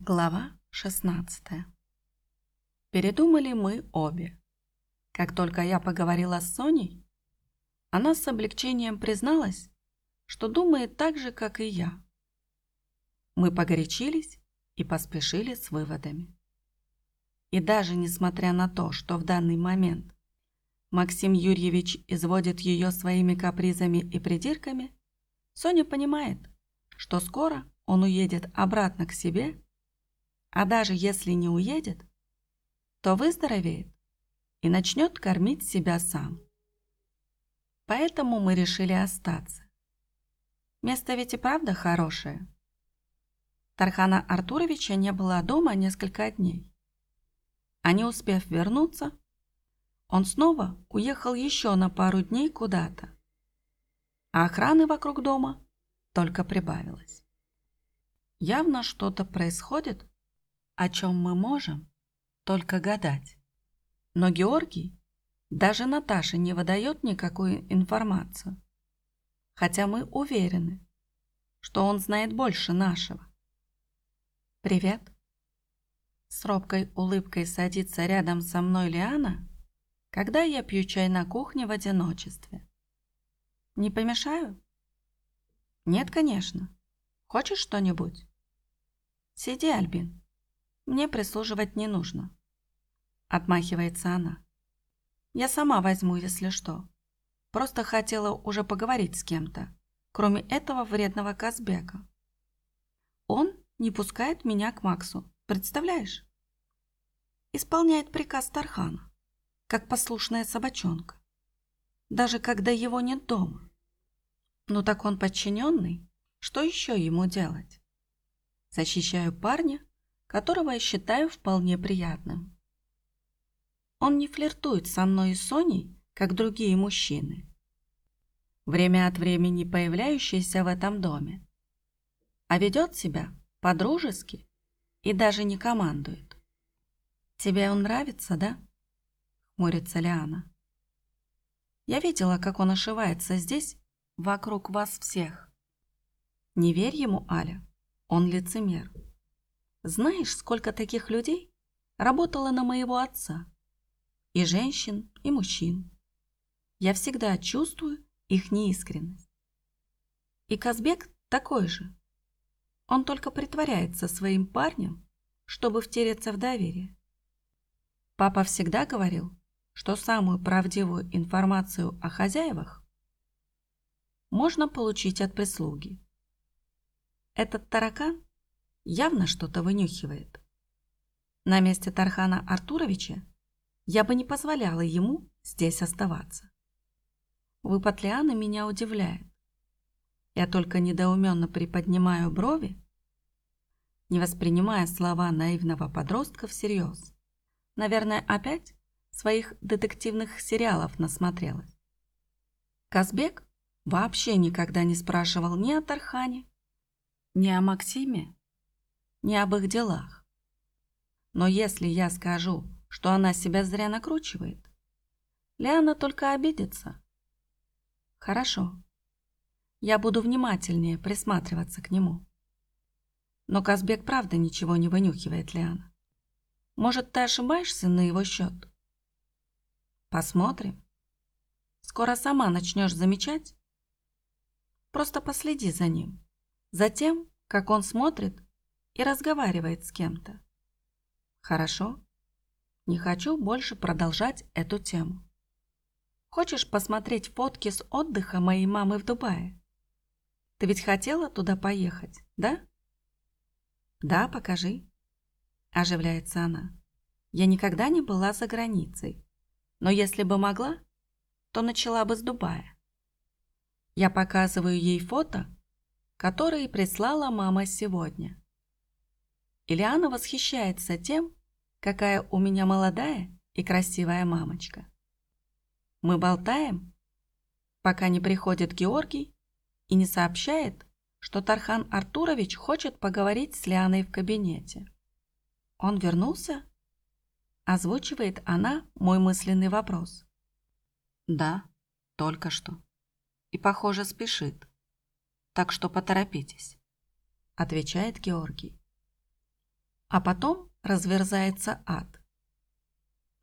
Глава 16 Передумали мы обе. Как только я поговорила с Соней, она с облегчением призналась, что думает так же, как и я. Мы погорячились и поспешили с выводами. И даже несмотря на то, что в данный момент Максим Юрьевич изводит ее своими капризами и придирками, Соня понимает, что скоро он уедет обратно к себе, а даже если не уедет, то выздоровеет и начнет кормить себя сам. Поэтому мы решили остаться. Место ведь и правда хорошее. Тархана Артуровича не было дома несколько дней. А не успев вернуться, он снова уехал еще на пару дней куда-то. А охраны вокруг дома только прибавилось. Явно что-то происходит, о чем мы можем только гадать. Но Георгий даже Наташе не выдает никакую информацию, хотя мы уверены, что он знает больше нашего. «Привет!» С робкой улыбкой садится рядом со мной Лиана, когда я пью чай на кухне в одиночестве. «Не помешаю?» «Нет, конечно. Хочешь что-нибудь?» «Сиди, Альбин. Мне прислуживать не нужно». Отмахивается она. «Я сама возьму, если что. Просто хотела уже поговорить с кем-то, кроме этого вредного Казбека. Он не пускает меня к Максу, представляешь? Исполняет приказ Тархана, как послушная собачонка, даже когда его нет дома. Ну так он подчиненный, что еще ему делать? Защищаю парня, которого я считаю вполне приятным. Он не флиртует со мной и Соней, как другие мужчины, время от времени появляющиеся в этом доме, а ведет себя по-дружески и даже не командует. «Тебе он нравится, да?» — хмурится Лиана. «Я видела, как он ошивается здесь, вокруг вас всех. Не верь ему, Аля, он лицемер. Знаешь, сколько таких людей работало на моего отца? И женщин, и мужчин. Я всегда чувствую их неискренность. И Казбек такой же. Он только притворяется своим парнем, чтобы втереться в доверие. Папа всегда говорил, что самую правдивую информацию о хозяевах можно получить от прислуги. Этот таракан явно что-то вынюхивает. На месте Тархана Артуровича я бы не позволяла ему здесь оставаться. Выпад Лианы меня удивляет. Я только недоуменно приподнимаю брови, не воспринимая слова наивного подростка всерьез. Наверное, опять своих детективных сериалов насмотрелась. Казбек вообще никогда не спрашивал ни о Тархане, ни о Максиме, ни об их делах. Но если я скажу, что она себя зря накручивает, Лиана только обидится. Хорошо, я буду внимательнее присматриваться к нему. Но Казбек правда ничего не вынюхивает, Лиана. Может, ты ошибаешься на его счет? Посмотрим. Скоро сама начнешь замечать. Просто последи за ним. За тем, как он смотрит и разговаривает с кем-то. Хорошо? Не хочу больше продолжать эту тему. Хочешь посмотреть фотки с отдыха моей мамы в Дубае? Ты ведь хотела туда поехать, да? Да, покажи. Оживляется она. Я никогда не была за границей. Но если бы могла, то начала бы с Дубая. Я показываю ей фото, которые прислала мама сегодня. Ильяна восхищается тем, какая у меня молодая и красивая мамочка. Мы болтаем, пока не приходит Георгий и не сообщает, что Тархан Артурович хочет поговорить с Лианой в кабинете. «Он вернулся?» Озвучивает она мой мысленный вопрос. «Да, только что. И, похоже, спешит. Так что поторопитесь», отвечает Георгий. А потом разверзается ад.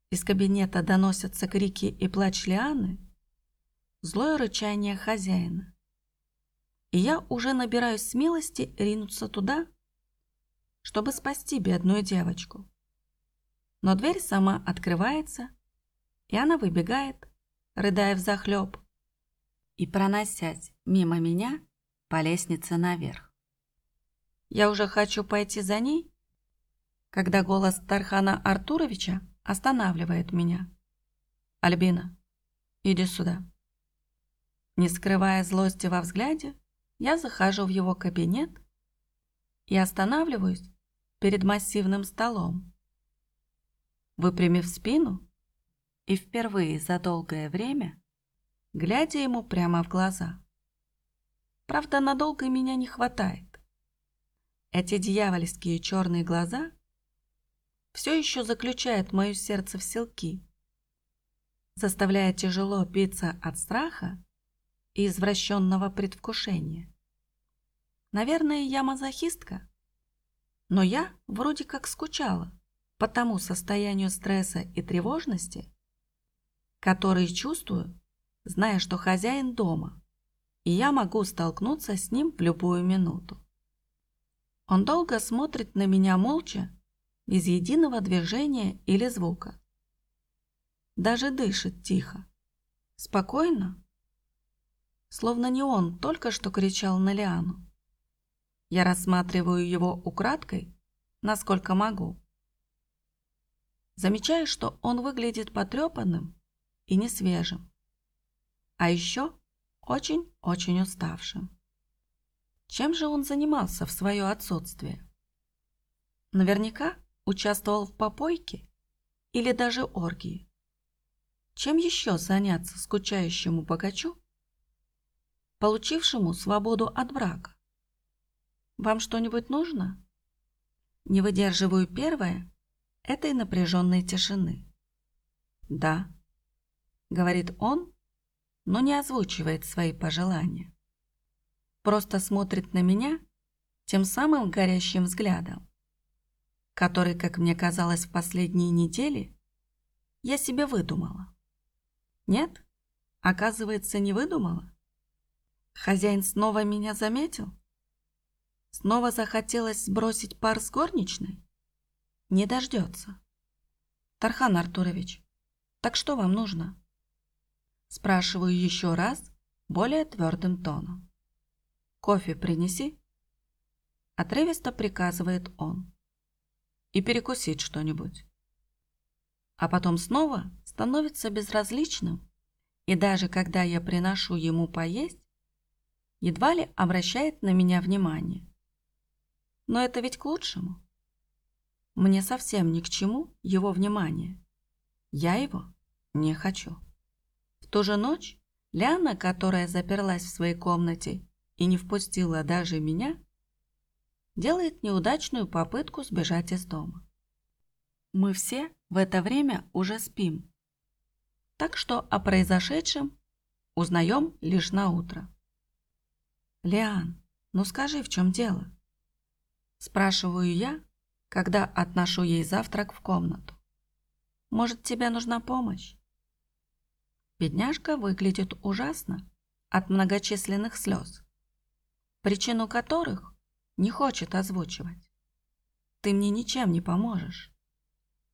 Из кабинета доносятся крики и плач Лианы, злое рычание хозяина. И я уже набираюсь смелости ринуться туда, чтобы спасти бедную девочку. Но дверь сама открывается, и она выбегает, рыдая взахлеб, и проносясь мимо меня по лестнице наверх. Я уже хочу пойти за ней, когда голос Тархана Артуровича останавливает меня. «Альбина, иди сюда». Не скрывая злости во взгляде, я захожу в его кабинет и останавливаюсь перед массивным столом. Выпрямив спину и впервые за долгое время, глядя ему прямо в глаза. Правда, надолго меня не хватает. Эти дьявольские черные глаза все еще заключают мое сердце в селки, заставляя тяжело биться от страха и извращенного предвкушения. Наверное, я мазохистка, но я вроде как скучала по тому состоянию стресса и тревожности, которые чувствую, зная, что хозяин дома, и я могу столкнуться с ним в любую минуту. Он долго смотрит на меня молча, без единого движения или звука. Даже дышит тихо, спокойно, словно не он только что кричал на Лиану. Я рассматриваю его украдкой, насколько могу. Замечаю, что он выглядит потрепанным и несвежим, а еще очень-очень уставшим. Чем же он занимался в свое отсутствие? Наверняка участвовал в попойке или даже оргии. Чем еще заняться скучающему богачу, получившему свободу от брака? Вам что-нибудь нужно? Не выдерживаю первое этой напряженной тишины. Да, говорит он, но не озвучивает свои пожелания. Просто смотрит на меня тем самым горящим взглядом, который, как мне казалось в последние недели, я себе выдумала. Нет, оказывается, не выдумала. Хозяин снова меня заметил? Снова захотелось сбросить пар с горничной? Не дождется. Тархан Артурович, так что вам нужно? Спрашиваю еще раз, более твердым тоном. Кофе принеси. Отрывисто приказывает он. И перекусить что-нибудь. А потом снова становится безразличным, и даже когда я приношу ему поесть, едва ли обращает на меня внимание. Но это ведь к лучшему. Мне совсем ни к чему его внимание. Я его не хочу. В ту же ночь Ляна, которая заперлась в своей комнате и не впустила даже меня, делает неудачную попытку сбежать из дома. Мы все в это время уже спим, так что о произошедшем узнаем лишь на утро. «Лиан, ну скажи, в чем дело?» Спрашиваю я, когда отношу ей завтрак в комнату. Может, тебе нужна помощь? Бедняжка выглядит ужасно от многочисленных слез, причину которых не хочет озвучивать. Ты мне ничем не поможешь.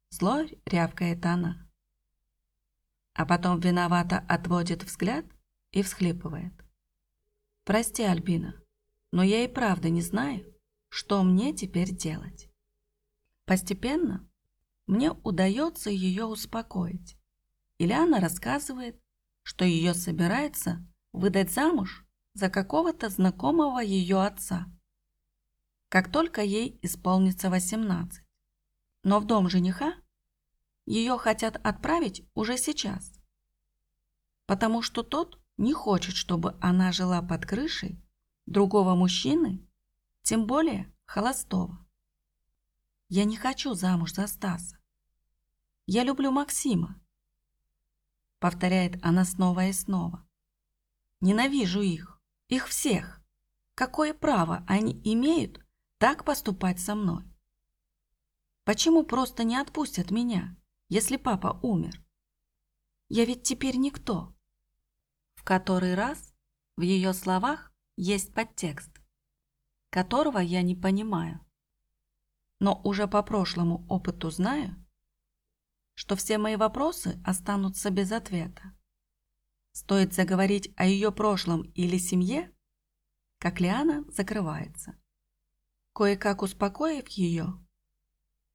Зло рявкает она. А потом виновато отводит взгляд и всхлипывает. Прости, Альбина, но я и правда не знаю, что мне теперь делать? Постепенно мне удается ее успокоить. Ильяна рассказывает, что ее собирается выдать замуж за какого-то знакомого ее отца. Как только ей исполнится 18. Но в дом жениха ее хотят отправить уже сейчас. Потому что тот не хочет, чтобы она жила под крышей другого мужчины тем более холостого. Я не хочу замуж за Стаса. Я люблю Максима. Повторяет она снова и снова. Ненавижу их, их всех. Какое право они имеют так поступать со мной? Почему просто не отпустят меня, если папа умер? Я ведь теперь никто. В который раз в ее словах есть подтекст, которого я не понимаю. Но уже по прошлому опыту знаю, что все мои вопросы останутся без ответа. Стоит заговорить о ее прошлом или семье, как Лиана закрывается. Кое-как успокоив ее,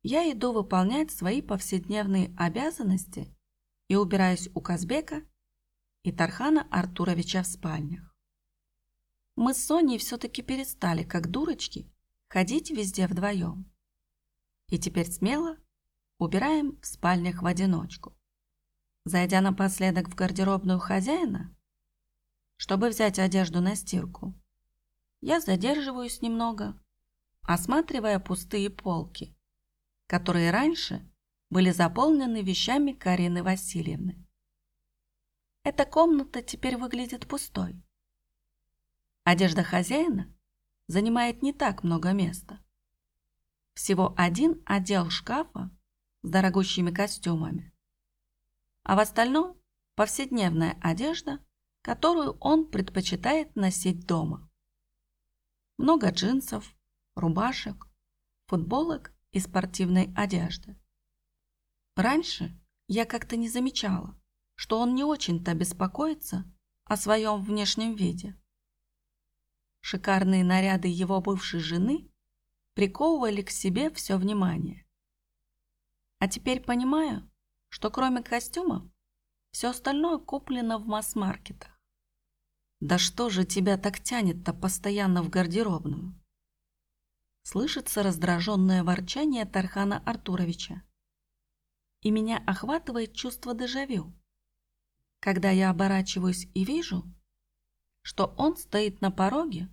я иду выполнять свои повседневные обязанности и убираюсь у Казбека и Тархана Артуровича в спальнях. Мы с Соней все-таки перестали, как дурочки, ходить везде вдвоем. И теперь смело убираем в спальнях в одиночку. Зайдя напоследок в гардеробную хозяина, чтобы взять одежду на стирку, я задерживаюсь немного, осматривая пустые полки, которые раньше были заполнены вещами Карины Васильевны. Эта комната теперь выглядит пустой. Одежда хозяина занимает не так много места. Всего один отдел шкафа с дорогущими костюмами. А в остальном повседневная одежда, которую он предпочитает носить дома. Много джинсов, рубашек, футболок и спортивной одежды. Раньше я как-то не замечала, что он не очень-то беспокоится о своем внешнем виде. Шикарные наряды его бывшей жены приковывали к себе все внимание. А теперь понимаю, что кроме костюмов, все остальное куплено в масс-маркетах. Да что же тебя так тянет-то постоянно в гардеробную? Слышится раздраженное ворчание Тархана Артуровича. И меня охватывает чувство дежавю, когда я оборачиваюсь и вижу, что он стоит на пороге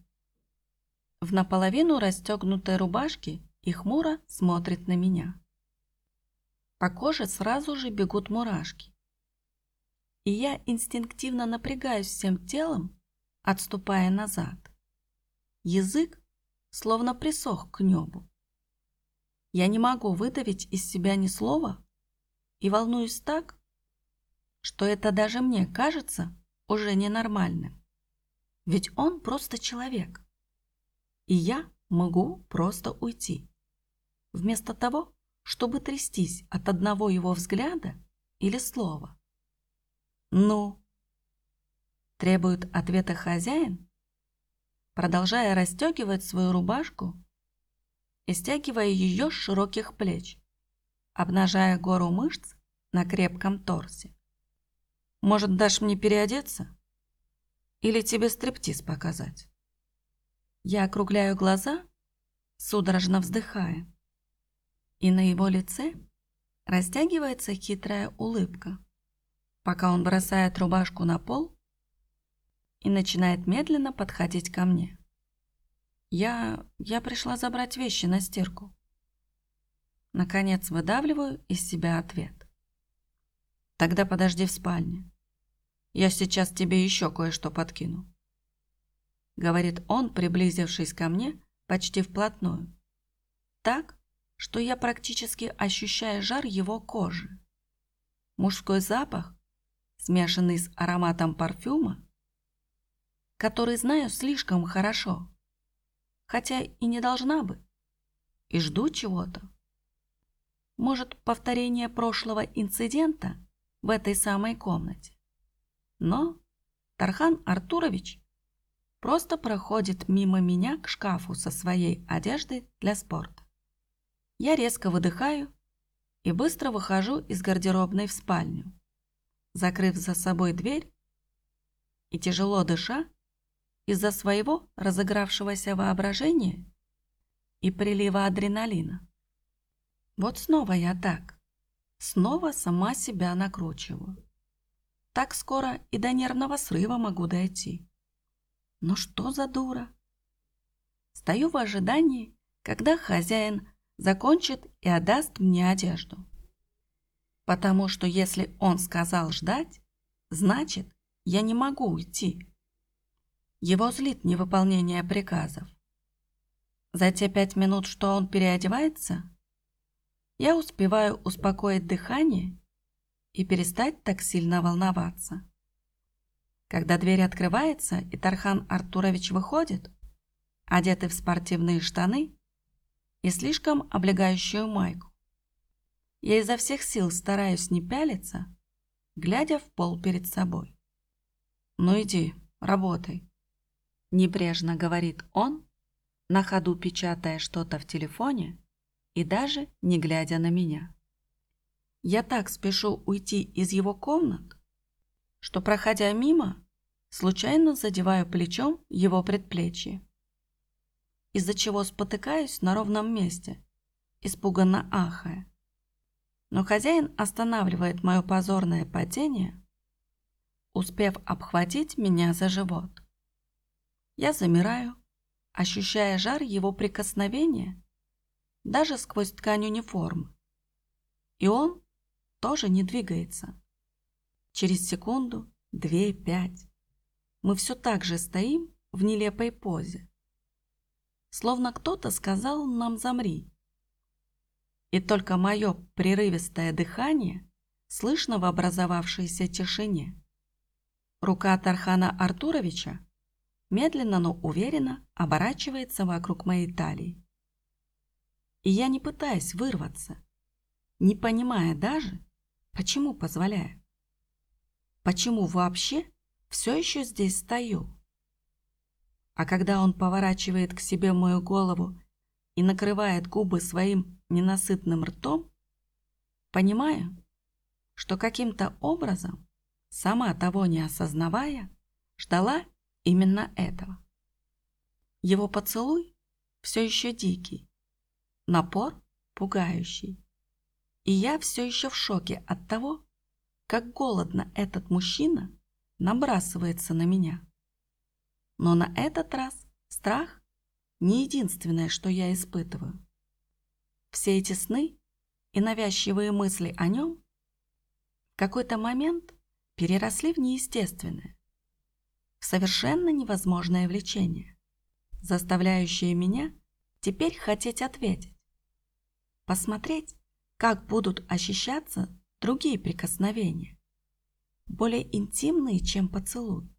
в наполовину расстегнутой рубашке и хмуро смотрит на меня. По коже сразу же бегут мурашки. И я инстинктивно напрягаюсь всем телом, отступая назад. Язык словно присох к небу. Я не могу выдавить из себя ни слова и волнуюсь так, что это даже мне кажется уже ненормальным. Ведь он просто человек. И я могу просто уйти. Вместо того, чтобы трястись от одного его взгляда или слова. «Ну?» Требует ответа хозяин, продолжая расстегивать свою рубашку и стягивая ее с широких плеч, обнажая гору мышц на крепком торсе. «Может, дашь мне переодеться? Или тебе стриптиз показать?» Я округляю глаза, судорожно вздыхая, и на его лице растягивается хитрая улыбка, пока он бросает рубашку на пол и начинает медленно подходить ко мне. Я... я пришла забрать вещи на стирку. Наконец выдавливаю из себя ответ. Тогда подожди в спальне. Я сейчас тебе еще кое-что подкину. Говорит он, приблизившись ко мне почти вплотную. Так, что я практически ощущаю жар его кожи. Мужской запах, смешанный с ароматом парфюма, который знаю слишком хорошо, хотя и не должна бы, и жду чего-то. Может, повторение прошлого инцидента в этой самой комнате. Но Тархан Артурович просто проходит мимо меня к шкафу со своей одеждой для спорта. Я резко выдыхаю и быстро выхожу из гардеробной в спальню, закрыв за собой дверь и тяжело дыша, из-за своего разыгравшегося воображения и прилива адреналина. Вот снова я так. Снова сама себя накручиваю. Так скоро и до нервного срыва могу дойти. Ну что за дура? Стою в ожидании, когда хозяин закончит и отдаст мне одежду. Потому что если он сказал ждать, значит, я не могу уйти. Его злит невыполнение приказов. За те пять минут, что он переодевается, Я успеваю успокоить дыхание и перестать так сильно волноваться. Когда дверь открывается и Тархан Артурович выходит, одетый в спортивные штаны и слишком облегающую майку, я изо всех сил стараюсь не пялиться, глядя в пол перед собой. «Ну иди, работай», – небрежно говорит он, на ходу печатая что-то в телефоне и даже не глядя на меня. Я так спешу уйти из его комнат, что, проходя мимо, случайно задеваю плечом его предплечье, из-за чего спотыкаюсь на ровном месте, испуганно ахая. Но хозяин останавливает мое позорное падение, успев обхватить меня за живот. Я замираю, ощущая жар его прикосновения даже сквозь ткань униформы. И он тоже не двигается. Через секунду, две, пять. Мы все так же стоим в нелепой позе. Словно кто-то сказал нам «замри». И только мое прерывистое дыхание слышно в образовавшейся тишине. Рука Тархана Артуровича медленно, но уверенно оборачивается вокруг моей талии. И я не пытаюсь вырваться, не понимая даже, почему позволяю. Почему вообще все еще здесь стою? А когда он поворачивает к себе мою голову и накрывает губы своим ненасытным ртом, понимаю, что каким-то образом, сама того не осознавая, ждала именно этого. Его поцелуй все еще дикий, напор пугающий. И я все еще в шоке от того, как голодно этот мужчина набрасывается на меня. Но на этот раз страх не единственное, что я испытываю. Все эти сны и навязчивые мысли о нем в какой-то момент переросли в неестественное, в совершенно невозможное влечение, заставляющее меня теперь хотеть ответить, посмотреть, как будут ощущаться другие прикосновения, более интимные, чем поцелуй.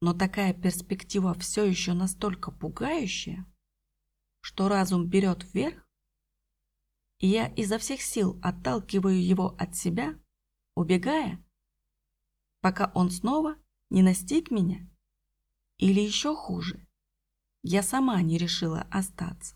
Но такая перспектива все еще настолько пугающая, что разум берет вверх, и я изо всех сил отталкиваю его от себя, убегая, пока он снова не настиг меня, или еще хуже, я сама не решила остаться.